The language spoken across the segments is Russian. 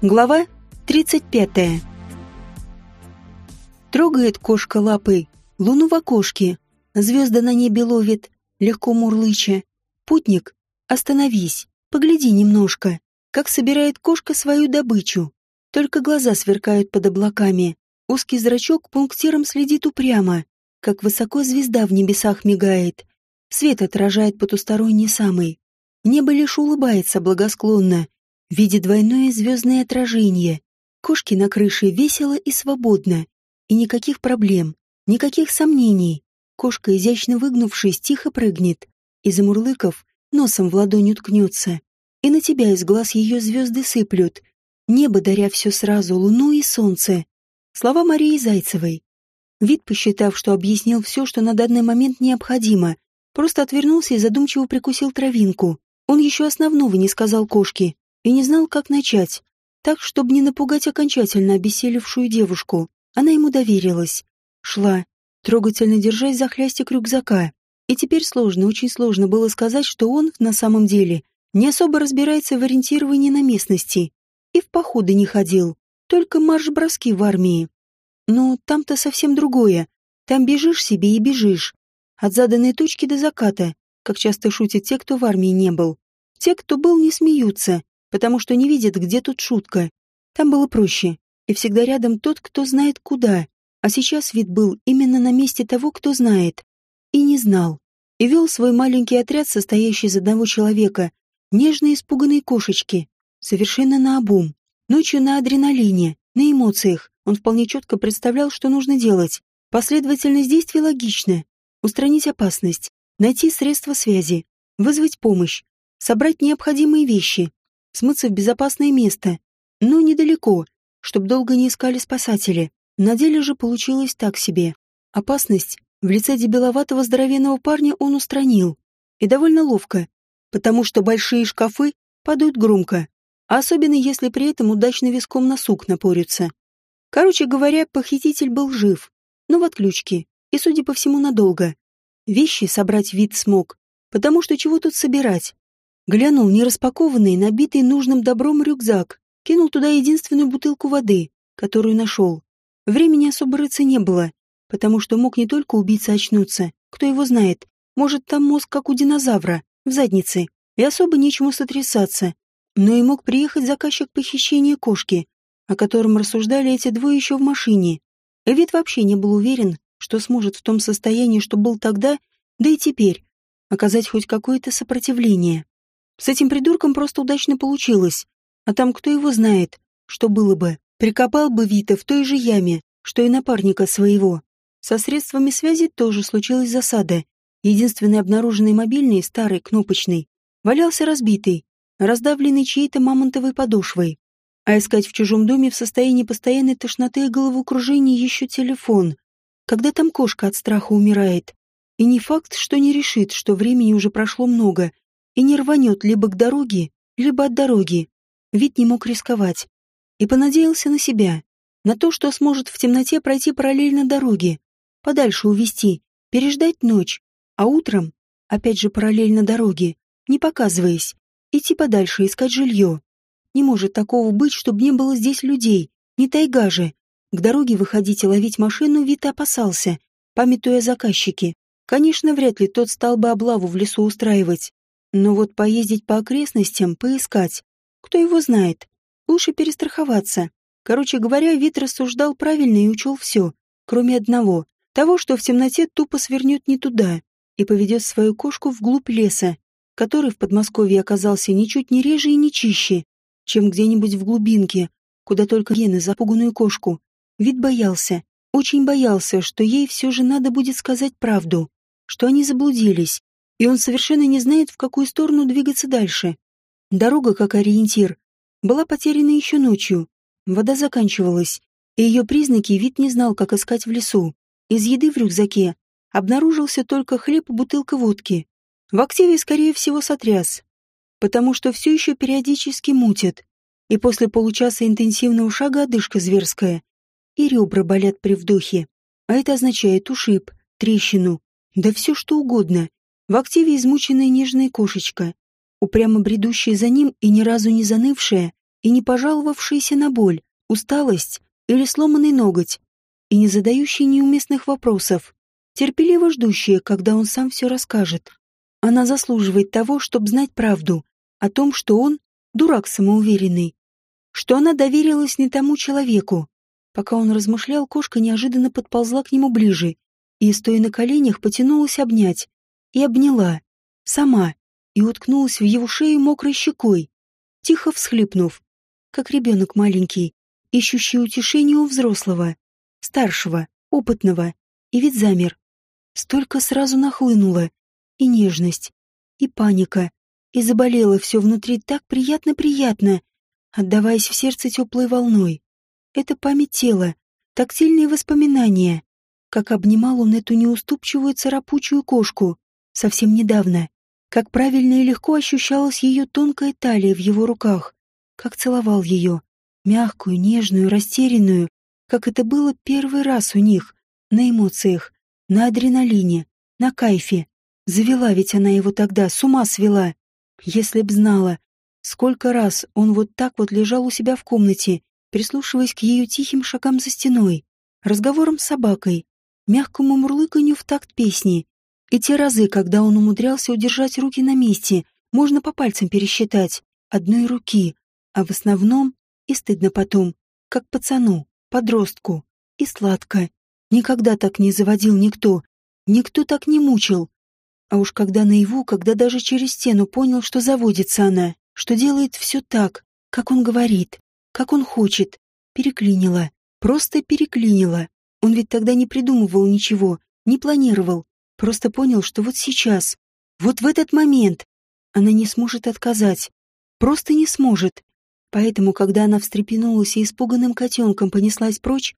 Глава 35. Трогает кошка лапой луну в окошке, звезды на небе ловит, легко мурлыча. Путник, остановись, погляди немножко, как собирает кошка свою добычу. Только глаза сверкают под облаками, узкий зрачок пунктиром следит упрямо, как высоко звезда в небесах мигает. Свет отражает потусторонний самый. Небо лишь улыбается благосклонно, видя двойное звездное отражение. Кошки на крыше весело и свободно. И никаких проблем, никаких сомнений. Кошка, изящно выгнувшись, тихо прыгнет. И, замурлыков, носом в ладонь уткнется. И на тебя из глаз ее звезды сыплют. Небо даря все сразу, луну и солнце. Слова Марии Зайцевой. Вид, посчитав, что объяснил все, что на данный момент необходимо, просто отвернулся и задумчиво прикусил травинку. Он еще основного не сказал кошке, и не знал, как начать. Так, чтобы не напугать окончательно обессилевшую девушку, она ему доверилась. Шла, трогательно держась за хлястик рюкзака. И теперь сложно, очень сложно было сказать, что он, на самом деле, не особо разбирается в ориентировании на местности. И в походы не ходил, только марш-броски в армии. Но там-то совсем другое. Там бежишь себе и бежишь. От заданной точки до заката, как часто шутят те, кто в армии не был. Те, кто был, не смеются, потому что не видят, где тут шутка. Там было проще, и всегда рядом тот, кто знает куда, а сейчас вид был именно на месте того, кто знает. И не знал. И вел свой маленький отряд, состоящий из одного человека, нежной испуганной кошечки, совершенно наобум. Ночью на адреналине, на эмоциях, он вполне четко представлял, что нужно делать. Последовательность действий логична. Устранить опасность, найти средства связи, вызвать помощь, собрать необходимые вещи, смыться в безопасное место, но недалеко, чтобы долго не искали спасатели. На деле же получилось так себе. Опасность в лице дебиловатого здоровенного парня он устранил. И довольно ловко, потому что большие шкафы падают громко, а особенно если при этом удачно виском на сук напорются. Короче говоря, похититель был жив, но в отключке, и, судя по всему, надолго. Вещи собрать вид смог, потому что чего тут собирать? Глянул нераспакованный, набитый нужным добром рюкзак, кинул туда единственную бутылку воды, которую нашел. Времени особо рыться не было, потому что мог не только убийца очнуться, кто его знает, может там мозг как у динозавра, в заднице, и особо нечему сотрясаться, но и мог приехать заказчик похищения кошки, о котором рассуждали эти двое еще в машине. Эвид вообще не был уверен, что сможет в том состоянии, что был тогда, да и теперь, оказать хоть какое-то сопротивление. С этим придурком просто удачно получилось. А там кто его знает, что было бы. Прикопал бы Вита в той же яме, что и напарника своего. Со средствами связи тоже случилась засада. Единственный обнаруженный мобильный, старый, кнопочный, валялся разбитый, раздавленный чьей-то мамонтовой подошвой. А искать в чужом доме в состоянии постоянной тошноты и головокружения еще телефон. Когда там кошка от страха умирает. И не факт, что не решит, что времени уже прошло много, и не рванет либо к дороге, либо от дороги. Вид не мог рисковать. И понадеялся на себя, на то, что сможет в темноте пройти параллельно дороге, подальше увести, переждать ночь, а утром, опять же параллельно дороге, не показываясь, идти подальше искать жилье. Не может такого быть, чтобы не было здесь людей, не тайга же. К дороге выходить и ловить машину Вит опасался, памятуя о заказчике. Конечно, вряд ли тот стал бы облаву в лесу устраивать. Но вот поездить по окрестностям, поискать. Кто его знает? Лучше перестраховаться. Короче говоря, вид рассуждал правильно и учел все, кроме одного. Того, что в темноте тупо свернет не туда и поведет свою кошку вглубь леса, который в Подмосковье оказался ничуть не реже и не чище, чем где-нибудь в глубинке, куда только гены запуганную кошку. Вид боялся, очень боялся, что ей все же надо будет сказать правду, что они заблудились, и он совершенно не знает, в какую сторону двигаться дальше. Дорога, как ориентир, была потеряна еще ночью. Вода заканчивалась, и ее признаки вид не знал, как искать в лесу. Из еды в рюкзаке обнаружился только хлеб и бутылка водки. В активе, скорее всего, сотряс, потому что все еще периодически мутит, и после получаса интенсивного шага одышка зверская, и ребра болят при вдохе. А это означает ушиб, трещину, да все что угодно. В активе измученная нежная кошечка, упрямо бредущая за ним и ни разу не занывшая, и не пожаловавшаяся на боль, усталость или сломанный ноготь, и не задающая неуместных вопросов, терпеливо ждущая, когда он сам все расскажет. Она заслуживает того, чтобы знать правду о том, что он дурак самоуверенный, что она доверилась не тому человеку. Пока он размышлял, кошка неожиданно подползла к нему ближе и, стоя на коленях, потянулась обнять. И обняла. Сама. И уткнулась в его шею мокрой щекой, тихо всхлипнув, как ребенок маленький, ищущий утешение у взрослого, старшего, опытного. И ведь замер. Столько сразу нахлынуло. И нежность, и паника, и заболело все внутри так приятно-приятно, отдаваясь в сердце теплой волной. Это память тела, тактильные воспоминания, как обнимал он эту неуступчивую царапучую кошку совсем недавно, как правильно и легко ощущалась ее тонкая талия в его руках, как целовал ее, мягкую, нежную, растерянную, как это было первый раз у них, на эмоциях, на адреналине, на кайфе. Завела ведь она его тогда, с ума свела. Если б знала, сколько раз он вот так вот лежал у себя в комнате, прислушиваясь к ее тихим шагам за стеной, разговорам с собакой, мягкому мурлыканью в такт песни. И те разы, когда он умудрялся удержать руки на месте, можно по пальцам пересчитать, одной руки, а в основном, и стыдно потом, как пацану, подростку, и сладко. Никогда так не заводил никто, никто так не мучил. А уж когда наяву, когда даже через стену понял, что заводится она, что делает все так, как он говорит, как он хочет, переклинило, просто переклинило. Он ведь тогда не придумывал ничего, не планировал, просто понял, что вот сейчас, вот в этот момент, она не сможет отказать, просто не сможет. Поэтому, когда она встрепенулась и испуганным котенком понеслась прочь,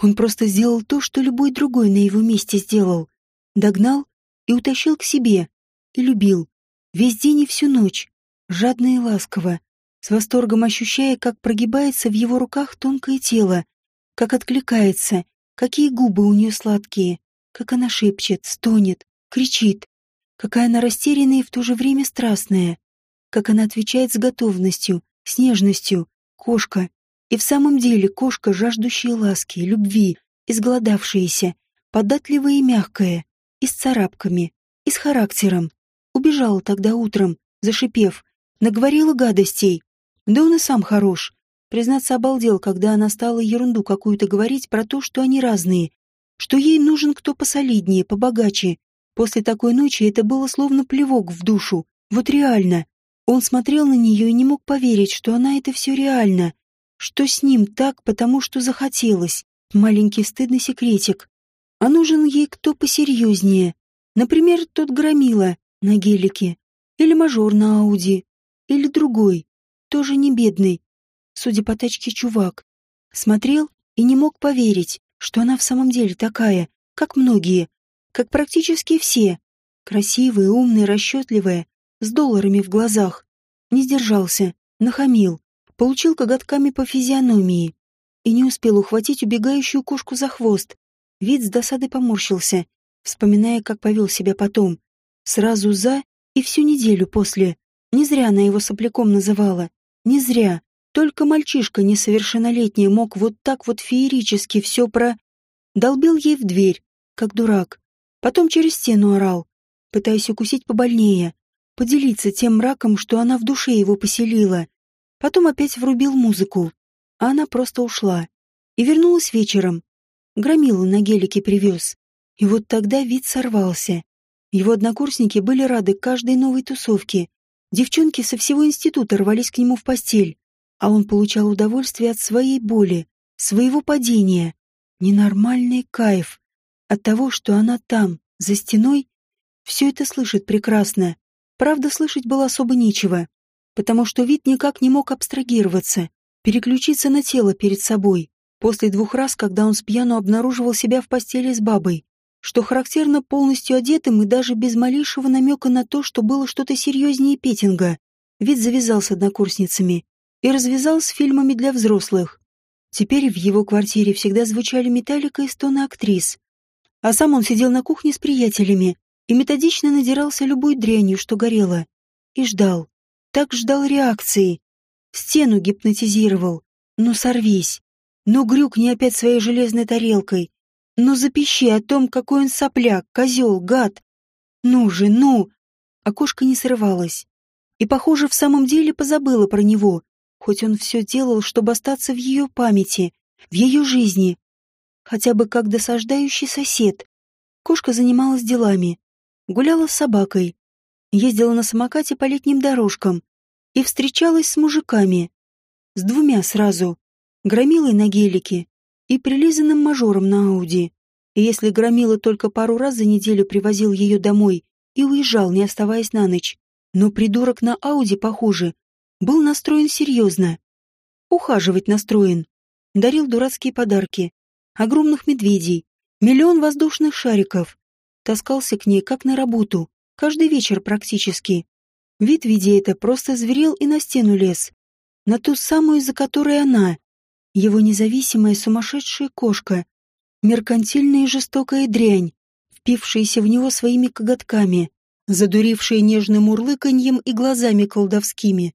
он просто сделал то, что любой другой на его месте сделал. Догнал и утащил к себе. И любил. Весь день и всю ночь. Жадно и ласково. С восторгом ощущая, как прогибается в его руках тонкое тело. Как откликается. Какие губы у нее сладкие. Как она шепчет, стонет, кричит. Какая она растерянная и в то же время страстная. Как она отвечает с готовностью, с нежностью. Кошка. И в самом деле кошка, жаждущая ласки, любви, изголодавшаяся, податливая и мягкая и с царапками, и с характером. Убежала тогда утром, зашипев, наговорила гадостей. Да он и сам хорош. Признаться, обалдел, когда она стала ерунду какую-то говорить про то, что они разные, что ей нужен кто посолиднее, побогаче. После такой ночи это было словно плевок в душу. Вот реально. Он смотрел на нее и не мог поверить, что она это все реально. Что с ним так, потому что захотелось. Маленький стыдный секретик а нужен ей кто посерьезнее. Например, тот громила на гелике, или мажор на Ауди, или другой, тоже не бедный, судя по тачке чувак. Смотрел и не мог поверить, что она в самом деле такая, как многие, как практически все. Красивая, умная, расчетливая, с долларами в глазах. Не сдержался, нахамил, получил коготками по физиономии и не успел ухватить убегающую кошку за хвост, Вид с досады поморщился, вспоминая, как повел себя потом. Сразу за и всю неделю после. Не зря она его сопляком называла. Не зря. Только мальчишка несовершеннолетний мог вот так вот феерически все про... Долбил ей в дверь, как дурак. Потом через стену орал, пытаясь укусить побольнее, поделиться тем мраком, что она в душе его поселила. Потом опять врубил музыку, а она просто ушла. И вернулась вечером, Громилу на гелике привез. И вот тогда вид сорвался. Его однокурсники были рады каждой новой тусовке. Девчонки со всего института рвались к нему в постель, а он получал удовольствие от своей боли, своего падения. Ненормальный кайф от того, что она там, за стеной, все это слышит прекрасно. Правда, слышать было особо нечего, потому что вид никак не мог абстрагироваться, переключиться на тело перед собой после двух раз, когда он с пьяну обнаруживал себя в постели с бабой, что характерно полностью одетым и даже без малейшего намека на то, что было что-то серьезнее петинга. Вид завязал с однокурсницами и развязал с фильмами для взрослых. Теперь в его квартире всегда звучали металлика и стоны актрис. А сам он сидел на кухне с приятелями и методично надирался любой дрянью, что горело. И ждал. Так ждал реакции. стену гипнотизировал. Ну сорвись. Ну грюкни опять своей железной тарелкой. Ну запищи о том, какой он сопляк, козел, гад. Ну же, ну. Окошко не срывалось. И, похоже, в самом деле позабыла про него, хоть он все делал, чтобы остаться в ее памяти, в ее жизни. Хотя бы как досаждающий сосед. Кошка занималась делами. Гуляла с собакой. Ездила на самокате по летним дорожкам. И встречалась с мужиками. С двумя сразу. Громилой на гелике и прилизанным мажором на Ауди. И если Громила только пару раз за неделю привозил ее домой и уезжал, не оставаясь на ночь, но придурок на Ауди, похоже, был настроен серьезно. Ухаживать настроен. Дарил дурацкие подарки. Огромных медведей. Миллион воздушных шариков. Таскался к ней, как на работу. Каждый вечер практически. Вид, видя это, просто зверел и на стену лез. На ту самую, за которой она. Его независимая сумасшедшая кошка. Меркантильная и жестокая дрянь, впившаяся в него своими коготками задурившая нежным урлыканьем и глазами колдовскими.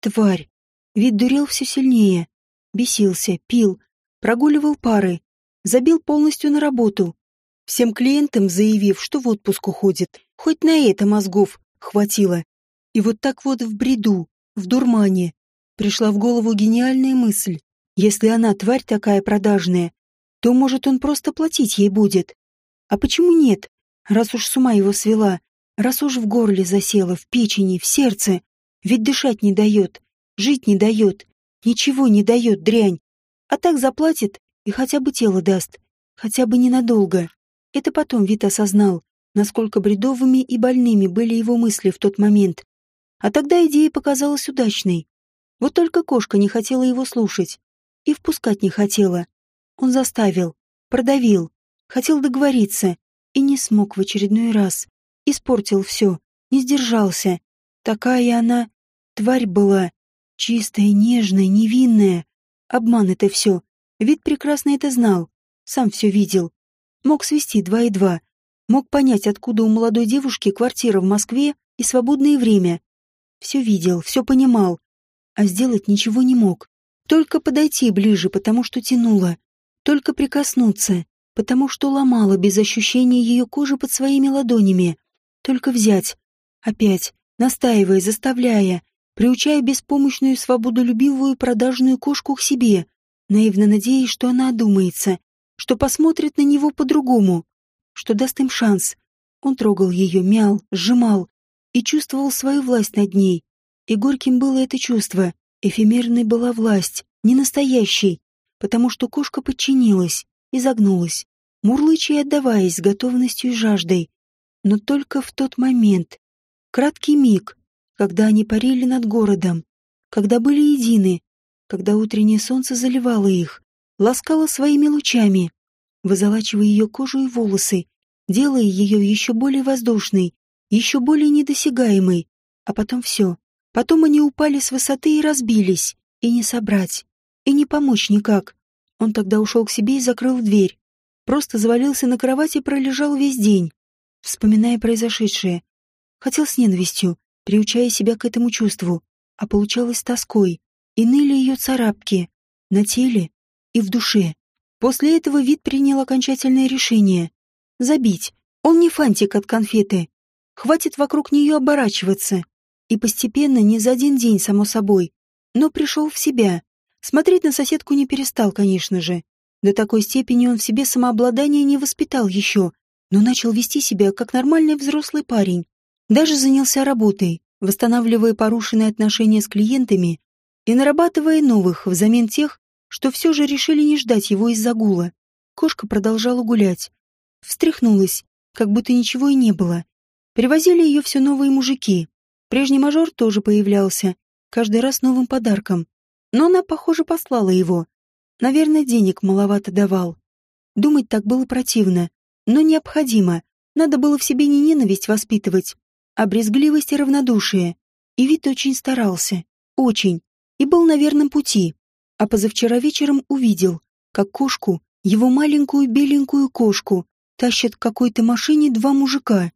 Тварь. Вид дурел все сильнее. Бесился, пил, прогуливал пары, забил полностью на работу. Всем клиентам заявив, что в отпуск уходит. Хоть на это мозгов хватило. И вот так вот в бреду, в дурмане, пришла в голову гениальная мысль. Если она тварь такая продажная, то, может, он просто платить ей будет. А почему нет, раз уж с ума его свела, Раз уж в горле засела, в печени, в сердце, ведь дышать не дает, жить не дает, ничего не дает, дрянь. А так заплатит и хотя бы тело даст, хотя бы ненадолго. Это потом Вит осознал, насколько бредовыми и больными были его мысли в тот момент. А тогда идея показалась удачной. Вот только кошка не хотела его слушать. И впускать не хотела. Он заставил, продавил, хотел договориться и не смог в очередной раз. Испортил все, не сдержался. Такая она, тварь была, чистая, нежная, невинная. Обман это все. Вид прекрасно это знал, сам все видел. Мог свести два и два. Мог понять, откуда у молодой девушки квартира в Москве и свободное время. Все видел, все понимал, а сделать ничего не мог. Только подойти ближе, потому что тянуло. Только прикоснуться, потому что ломало без ощущения ее кожи под своими ладонями. Только взять. Опять, настаивая, заставляя, приучая беспомощную свободолюбивую продажную кошку к себе, наивно надеясь, что она одумается, что посмотрит на него по-другому, что даст им шанс. Он трогал ее, мял, сжимал и чувствовал свою власть над ней. И горьким было это чувство. Эфемерной была власть, не настоящей, потому что кошка подчинилась, изогнулась, мурлыча и отдаваясь с готовностью и жаждой но только в тот момент, краткий миг, когда они парили над городом, когда были едины, когда утреннее солнце заливало их, ласкало своими лучами, вызолачивая ее кожу и волосы, делая ее еще более воздушной, еще более недосягаемой, а потом все. Потом они упали с высоты и разбились, и не собрать, и не помочь никак. Он тогда ушел к себе и закрыл дверь. Просто завалился на кровать и пролежал весь день вспоминая произошедшее. Хотел с ненавистью, приучая себя к этому чувству, а получалось тоской. И ныли ее царапки на теле и в душе. После этого вид принял окончательное решение. Забить. Он не фантик от конфеты. Хватит вокруг нее оборачиваться. И постепенно, не за один день, само собой, но пришел в себя. Смотреть на соседку не перестал, конечно же. До такой степени он в себе самообладание не воспитал еще, но начал вести себя как нормальный взрослый парень. Даже занялся работой, восстанавливая порушенные отношения с клиентами и нарабатывая новых взамен тех, что все же решили не ждать его из-за гула. Кошка продолжала гулять. Встряхнулась, как будто ничего и не было. Привозили ее все новые мужики. Прежний мажор тоже появлялся, каждый раз новым подарком. Но она, похоже, послала его. Наверное, денег маловато давал. Думать так было противно но необходимо. Надо было в себе не ненависть воспитывать, а брезгливость и равнодушие. И вид очень старался. Очень. И был на верном пути. А позавчера вечером увидел, как кошку, его маленькую беленькую кошку, тащат к какой-то машине два мужика.